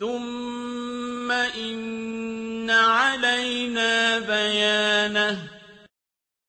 ثُمَّ إِنَّ عَلَيْنَا بَيَانَهُ